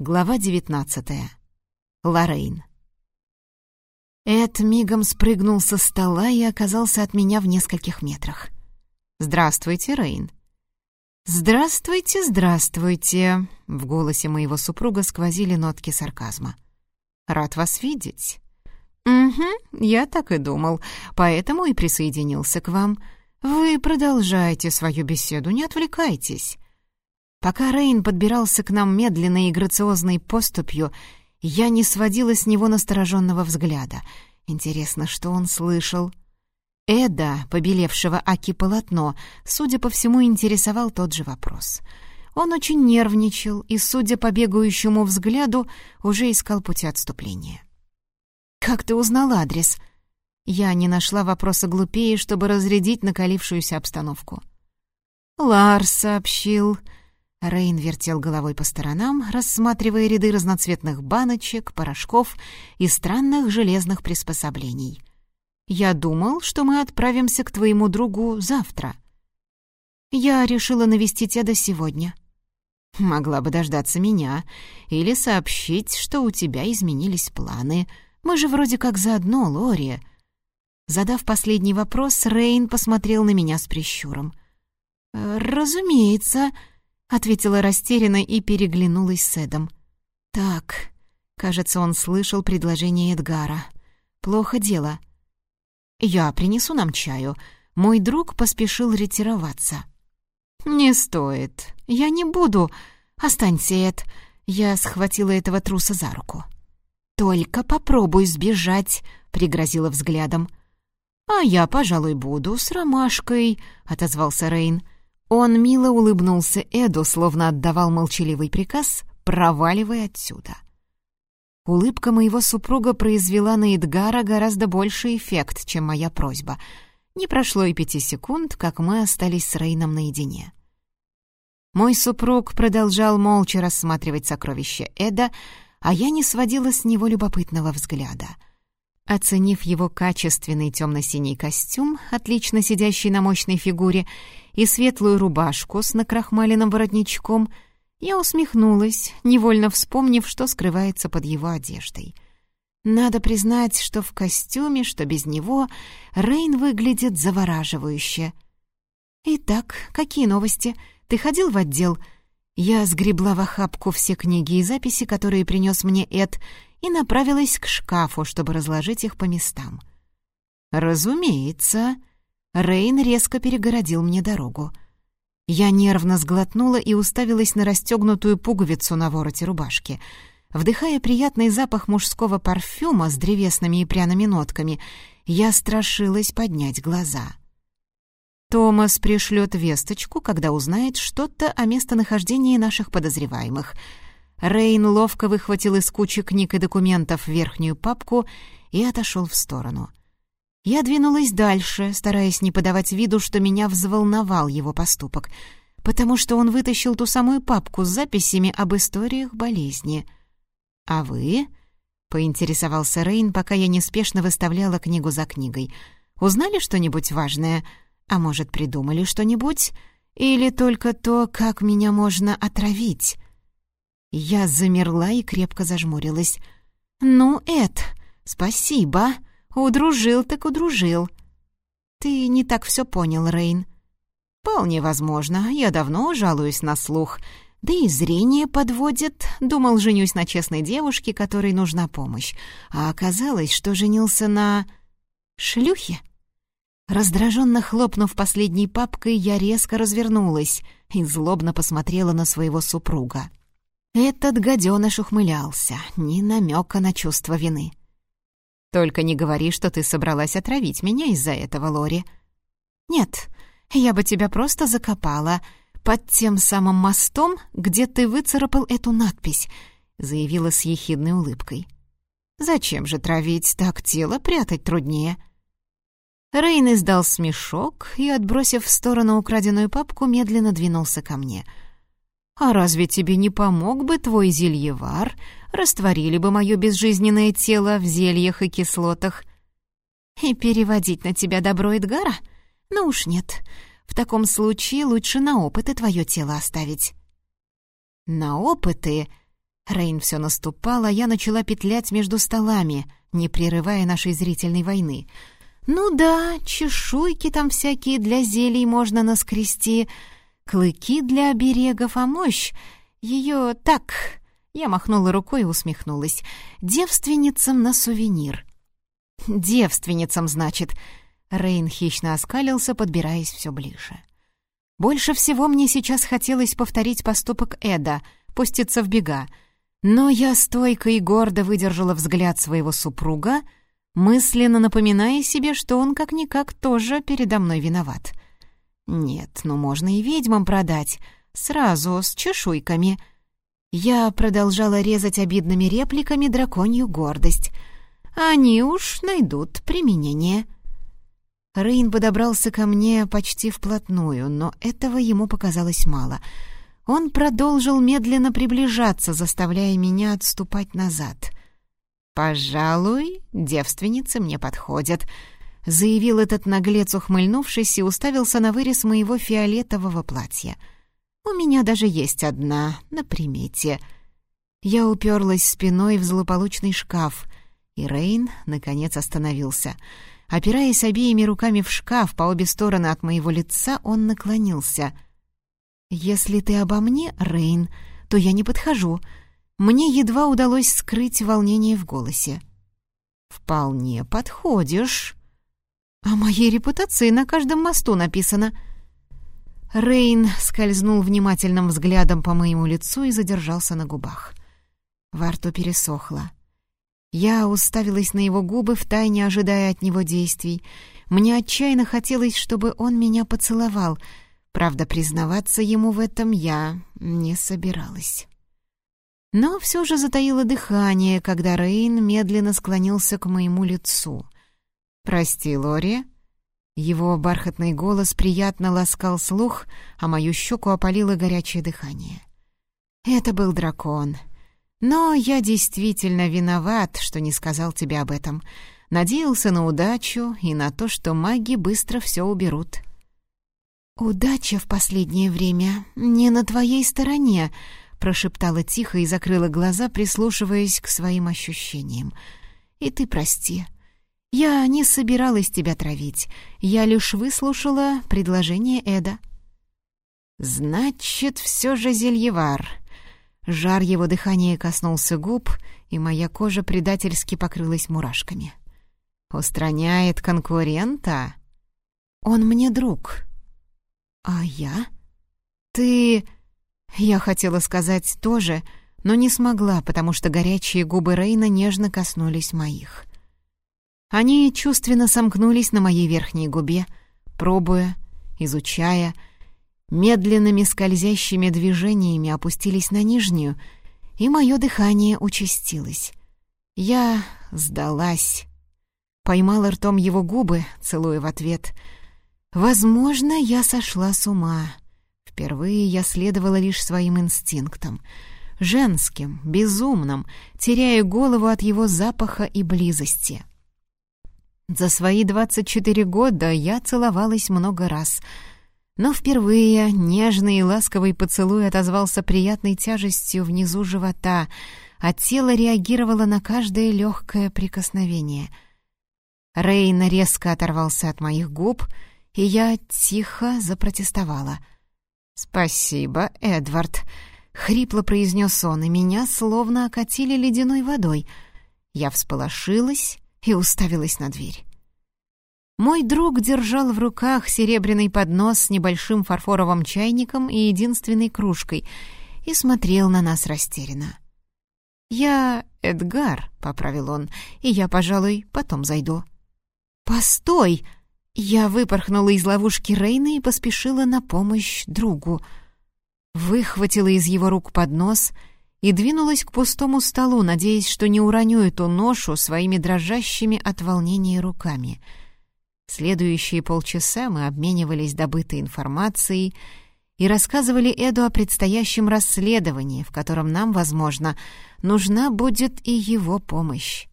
Глава девятнадцатая. Лоррейн. Эд мигом спрыгнул со стола и оказался от меня в нескольких метрах. «Здравствуйте, Рейн». «Здравствуйте, здравствуйте», — в голосе моего супруга сквозили нотки сарказма. «Рад вас видеть». «Угу, я так и думал, поэтому и присоединился к вам. Вы продолжайте свою беседу, не отвлекайтесь». Пока Рейн подбирался к нам медленной и грациозной поступью, я не сводила с него настороженного взгляда. Интересно, что он слышал? Эда, побелевшего Аки полотно, судя по всему, интересовал тот же вопрос. Он очень нервничал и, судя по бегающему взгляду, уже искал пути отступления. «Как ты узнал адрес?» Я не нашла вопроса глупее, чтобы разрядить накалившуюся обстановку. «Ларс сообщил», Рейн вертел головой по сторонам, рассматривая ряды разноцветных баночек, порошков и странных железных приспособлений. «Я думал, что мы отправимся к твоему другу завтра». «Я решила навестить Эда сегодня». «Могла бы дождаться меня или сообщить, что у тебя изменились планы. Мы же вроде как заодно, Лори». Задав последний вопрос, Рейн посмотрел на меня с прищуром. «Разумеется», — ответила растерянно и переглянулась с Эдом. «Так, кажется, он слышал предложение Эдгара. Плохо дело. Я принесу нам чаю. Мой друг поспешил ретироваться». «Не стоит. Я не буду. Останься, Эд». Я схватила этого труса за руку. «Только попробуй сбежать», — пригрозила взглядом. «А я, пожалуй, буду с ромашкой», — отозвался Рейн. Он мило улыбнулся Эду, словно отдавал молчаливый приказ, проваливая отсюда. Улыбка моего супруга произвела на Эдгара гораздо больший эффект, чем моя просьба. Не прошло и пяти секунд, как мы остались с Рейном наедине. Мой супруг продолжал молча рассматривать сокровища Эда, а я не сводила с него любопытного взгляда — Оценив его качественный темно-синий костюм, отлично сидящий на мощной фигуре, и светлую рубашку с накрахмаленным воротничком, я усмехнулась, невольно вспомнив, что скрывается под его одеждой. Надо признать, что в костюме, что без него, Рейн выглядит завораживающе. «Итак, какие новости? Ты ходил в отдел?» Я сгребла в охапку все книги и записи, которые принес мне Эд, и направилась к шкафу, чтобы разложить их по местам. «Разумеется», Рейн резко перегородил мне дорогу. Я нервно сглотнула и уставилась на расстегнутую пуговицу на вороте рубашки. Вдыхая приятный запах мужского парфюма с древесными и пряными нотками, я страшилась поднять глаза. Томас пришлет весточку, когда узнает что-то о местонахождении наших подозреваемых. Рейн ловко выхватил из кучи книг и документов верхнюю папку и отошел в сторону — я двинулась дальше, стараясь не подавать виду, что меня взволновал его поступок, потому что он вытащил ту самую папку с записями об историях болезни. «А вы?» — поинтересовался Рейн, пока я неспешно выставляла книгу за книгой. «Узнали что-нибудь важное? А может, придумали что-нибудь? Или только то, как меня можно отравить?» Я замерла и крепко зажмурилась. «Ну, Эд, спасибо!» «Удружил так удружил». «Ты не так все понял, Рейн». «Вполне возможно. Я давно жалуюсь на слух. Да и зрение подводит. Думал, женюсь на честной девушке, которой нужна помощь. А оказалось, что женился на... шлюхе». Раздраженно хлопнув последней папкой, я резко развернулась и злобно посмотрела на своего супруга. Этот гаденыш ухмылялся, ни намека на чувство вины. Только не говори, что ты собралась отравить меня из-за этого, Лори. Нет, я бы тебя просто закопала под тем самым мостом, где ты выцарапал эту надпись, заявила с ехидной улыбкой. Зачем же травить, так тело прятать труднее. Рейн издал смешок и, отбросив в сторону украденную папку, медленно двинулся ко мне — «А разве тебе не помог бы твой зельевар? Растворили бы мое безжизненное тело в зельях и кислотах». «И переводить на тебя добро Эдгара? Ну уж нет. В таком случае лучше на опыты твое тело оставить». «На опыты?» Рейн все наступал, а я начала петлять между столами, не прерывая нашей зрительной войны. Ну да, чешуйки там всякие для зелий можно наскрести, клыки для оберегов, а мощь ее так... Я махнула рукой и усмехнулась. «Девственницам на сувенир». «Девственницам, значит». Рейн хищно оскалился, подбираясь все ближе. «Больше всего мне сейчас хотелось повторить поступок Эда, пуститься в бега, но я стойко и гордо выдержала взгляд своего супруга, мысленно напоминая себе, что он как-никак тоже передо мной виноват. Нет, ну можно и ведьмам продать, сразу, с чешуйками. Я продолжала резать обидными репликами драконью гордость. Они уж найдут применение. Рейн подобрался ко мне почти вплотную, но этого ему показалось мало — он продолжил медленно приближаться, заставляя меня отступать назад. «Пожалуй, девственницы мне подходят», — заявил этот наглец, ухмыльнувшись, и уставился на вырез моего фиолетового платья. «У меня даже есть одна на примете». Я уперлась спиной в злополучный шкаф, и Рейн, наконец, остановился. Опираясь обеими руками в шкаф по обе стороны от моего лица, он наклонился — «Если ты обо мне, Рейн, то я не подхожу. Мне едва удалось скрыть волнение в голосе». «Вполне подходишь». «О моей репутации на каждом мосту написано». Рейн скользнул внимательным взглядом по моему лицу и задержался на губах. Во рту пересохло. Я уставилась на его губы, втайне ожидая от него действий. Мне отчаянно хотелось, чтобы он меня поцеловал — Правда, признаваться ему в этом я не собиралась. Но все же затаило дыхание, когда Рейн медленно склонился к моему лицу. «Прости, Лори». Его бархатный голос приятно ласкал слух, а мою щеку опалило горячее дыхание. «Это был дракон. Но я действительно виноват, что не сказал тебе об этом. Надеялся на удачу и на то, что маги быстро все уберут». «Удача в последнее время не на твоей стороне», — прошептала тихо и закрыла глаза, прислушиваясь к своим ощущениям. «И ты прости. Я не собиралась тебя травить. Я лишь выслушала предложение Эда». «Значит, все же зельевар». Жар его дыхания коснулся губ, и моя кожа предательски покрылась мурашками. «Устраняет конкурента?» «Он мне друг», «А я?» «Ты...» Я хотела сказать тоже, но не смогла, потому что горячие губы Рейна нежно коснулись моих. Они чувственно сомкнулись на моей верхней губе, пробуя, изучая, медленными скользящими движениями опустились на нижнюю, и мое дыхание участилось. Я сдалась. Поймала ртом его губы, целуя в ответ — Возможно, я сошла с ума. Впервые я следовала лишь своим инстинктам. Женским, безумным, теряя голову от его запаха и близости. За свои 24 года я целовалась много раз, но впервые нежный и ласковый поцелуй отозвался приятной тяжестью внизу живота, а тело реагировало на каждое легкое прикосновение. Рейн резко оторвался от моих губ — и я тихо запротестовала. «Спасибо, Эдвард», — хрипло произнес он, и меня словно окатили ледяной водой. Я всполошилась и уставилась на дверь. Мой друг держал в руках серебряный поднос с небольшим фарфоровым чайником и единственной кружкой и смотрел на нас растерянно. «Я Эдгар», — поправил он, — «и я, пожалуй, потом зайду». «Постой!» Я выпорхнула из ловушки Рейна и поспешила на помощь другу. Выхватила из его рук поднос и двинулась к пустому столу, надеясь, что не уроню эту ношу своими дрожащими от волнения руками. Следующие полчаса мы обменивались добытой информацией и рассказывали Эду о предстоящем расследовании, в котором нам, возможно, нужна будет и его помощь.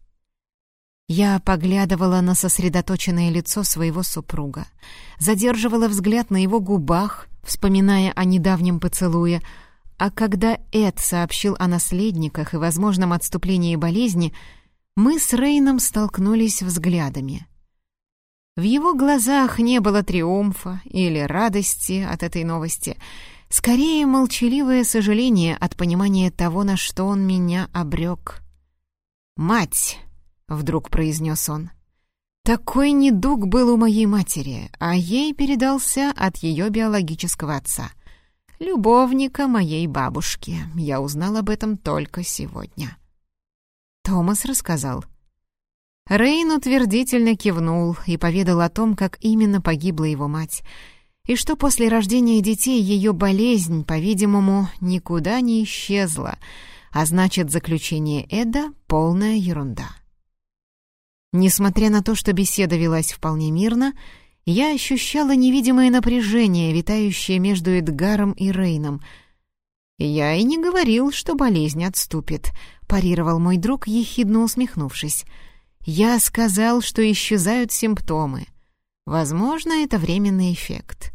Я поглядывала на сосредоточенное лицо своего супруга, задерживала взгляд на его губах, вспоминая о недавнем поцелуе, А когда Эд сообщил о наследниках и возможном отступлении болезни, мы с Рейном столкнулись взглядами. В его глазах не было триумфа или радости от этой новости, скорее молчаливое сожаление от понимания того, на что он меня обрек. «Мать!» — вдруг произнес он. «Такой недуг был у моей матери, а ей передался от ее биологического отца. Любовника моей бабушки. Я узнал об этом только сегодня». Томас рассказал. Рейн утвердительно кивнул и поведал о том, как именно погибла его мать, и что после рождения детей ее болезнь, по-видимому, никуда не исчезла, а значит, заключение Эда — полная ерунда. Несмотря на то, что беседа велась вполне мирно, я ощущала невидимое напряжение, витающее между Эдгаром и Рейном. «Я и не говорил, что болезнь отступит», — парировал мой друг, ехидно усмехнувшись. «Я сказал, что исчезают симптомы. Возможно, это временный эффект.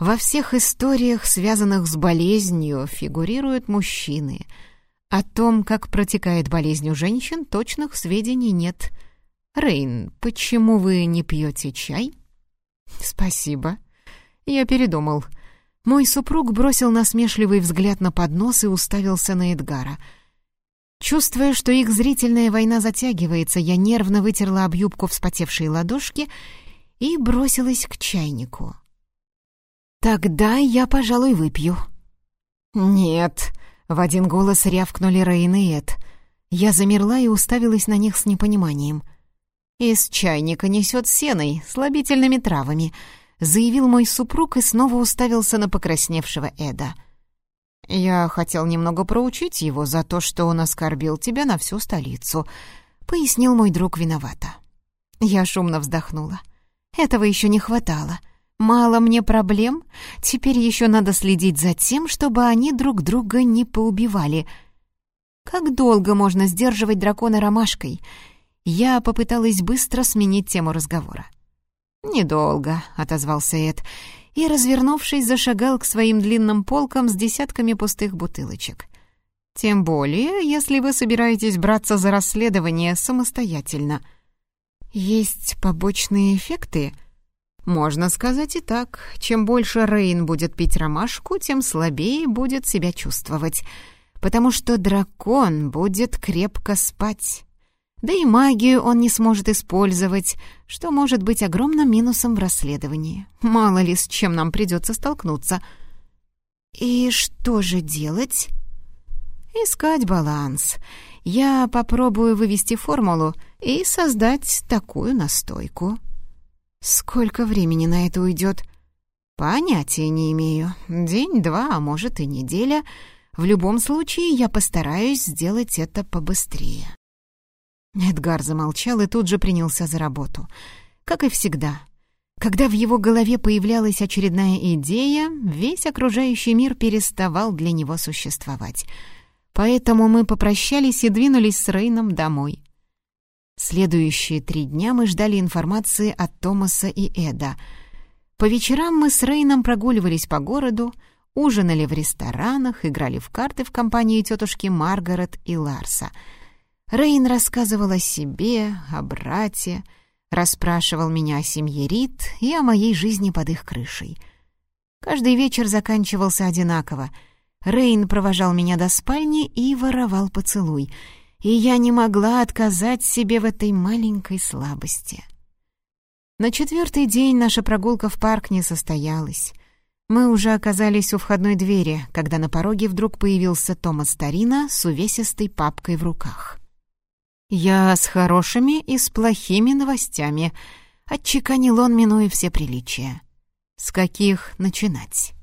Во всех историях, связанных с болезнью, фигурируют мужчины. О том, как протекает болезнь у женщин, точных сведений нет. Рейн, почему вы не пьете чай?» «Спасибо. Я передумал». Мой супруг бросил насмешливый взгляд на поднос и уставился на Эдгара — Чувствуя, что их зрительная война затягивается, я нервно вытерла об юбку вспотевшие ладошки и бросилась к чайнику. «Тогда я, пожалуй, выпью». «Нет», — в один голос рявкнули Рейн и Эд. Я замерла и уставилась на них с непониманием. «Из чайника несет сеной, слабительными травами», — заявил мой супруг и снова уставился на покрасневшего Эда. «Я хотел немного проучить его за то, что он оскорбил тебя на всю столицу», — пояснил мой друг виновато. Я шумно вздохнула. «Этого еще не хватало. Мало мне проблем. Теперь еще надо следить за тем, чтобы они друг друга не поубивали. Как долго можно сдерживать дракона ромашкой?» Я попыталась быстро сменить тему разговора. «Недолго», — отозвался Эд, и, развернувшись, зашагал к своим длинным полкам с десятками пустых бутылочек. «Тем более, если вы собираетесь браться за расследование самостоятельно. Есть побочные эффекты?» «Можно сказать и так. Чем больше Рейн будет пить ромашку, тем слабее будет себя чувствовать, потому что дракон будет крепко спать». Да и магию он не сможет использовать, что может быть огромным минусом в расследовании. Мало ли с чем нам придется столкнуться. И что же делать? Искать баланс. Я попробую вывести формулу и создать такую настойку. Сколько времени на это уйдет? Понятия не имею. День-два, а может и неделя. В любом случае я постараюсь сделать это побыстрее. Эдгар замолчал и тут же принялся за работу. Как и всегда. Когда в его голове появлялась очередная идея, весь окружающий мир переставал для него существовать. Поэтому мы попрощались и двинулись с Рейном домой. Следующие три дня мы ждали информации от Томаса и Эда. По вечерам мы с Рейном прогуливались по городу, ужинали в ресторанах, играли в карты в компании тетушки Маргарет и Ларса — Рейн рассказывал о себе, о брате, расспрашивал меня о семье Рит и о моей жизни под их крышей. Каждый вечер заканчивался одинаково. Рейн провожал меня до спальни и воровал поцелуй, и я не могла отказать себе в этой маленькой слабости. На четвертый день наша прогулка в парк не состоялась. Мы уже оказались у входной двери, когда на пороге вдруг появился Томас Старина с увесистой папкой в руках. «Я с хорошими и с плохими новостями», — отчеканил он, минуя все приличия. «С каких начинать?»